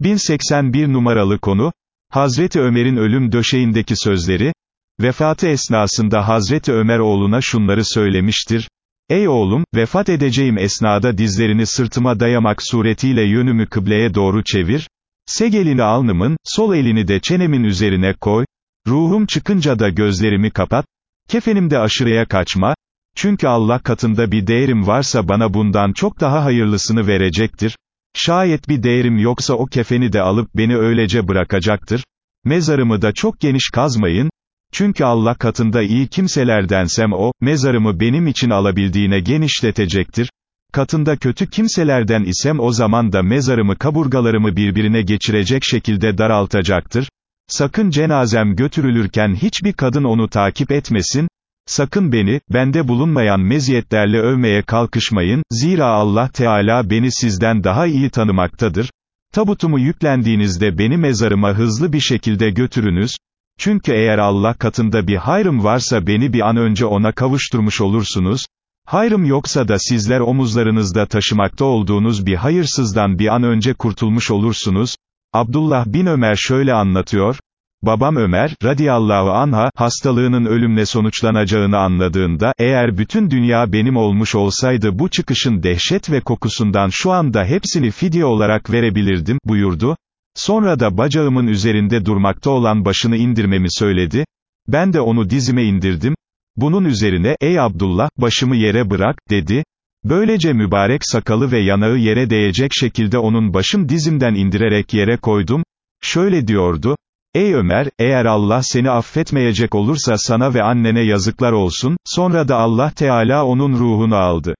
1081 numaralı konu, Hazreti Ömer'in ölüm döşeğindeki sözleri, vefatı esnasında Hazreti Ömer oğluna şunları söylemiştir, Ey oğlum, vefat edeceğim esnada dizlerini sırtıma dayamak suretiyle yönümü kıbleye doğru çevir, seg elini alnımın, sol elini de çenemin üzerine koy, ruhum çıkınca da gözlerimi kapat, kefenimde aşırıya kaçma, çünkü Allah katında bir değerim varsa bana bundan çok daha hayırlısını verecektir, Şayet bir değerim yoksa o kefeni de alıp beni öylece bırakacaktır. Mezarımı da çok geniş kazmayın. Çünkü Allah katında iyi kimselerdensem o, mezarımı benim için alabildiğine genişletecektir. Katında kötü kimselerden isem o zaman da mezarımı kaburgalarımı birbirine geçirecek şekilde daraltacaktır. Sakın cenazem götürülürken hiçbir kadın onu takip etmesin, Sakın beni, bende bulunmayan meziyetlerle övmeye kalkışmayın, zira Allah Teala beni sizden daha iyi tanımaktadır. Tabutumu yüklendiğinizde beni mezarıma hızlı bir şekilde götürünüz, çünkü eğer Allah katında bir hayrım varsa beni bir an önce ona kavuşturmuş olursunuz, hayrım yoksa da sizler omuzlarınızda taşımakta olduğunuz bir hayırsızdan bir an önce kurtulmuş olursunuz, Abdullah bin Ömer şöyle anlatıyor, Babam Ömer, radiyallahu anha, hastalığının ölümle sonuçlanacağını anladığında, eğer bütün dünya benim olmuş olsaydı bu çıkışın dehşet ve kokusundan şu anda hepsini fidye olarak verebilirdim, buyurdu. Sonra da bacağımın üzerinde durmakta olan başını indirmemi söyledi. Ben de onu dizime indirdim. Bunun üzerine, ey Abdullah, başımı yere bırak, dedi. Böylece mübarek sakalı ve yanağı yere değecek şekilde onun başım dizimden indirerek yere koydum. Şöyle diyordu, Ey Ömer, eğer Allah seni affetmeyecek olursa sana ve annene yazıklar olsun, sonra da Allah Teala onun ruhunu aldı.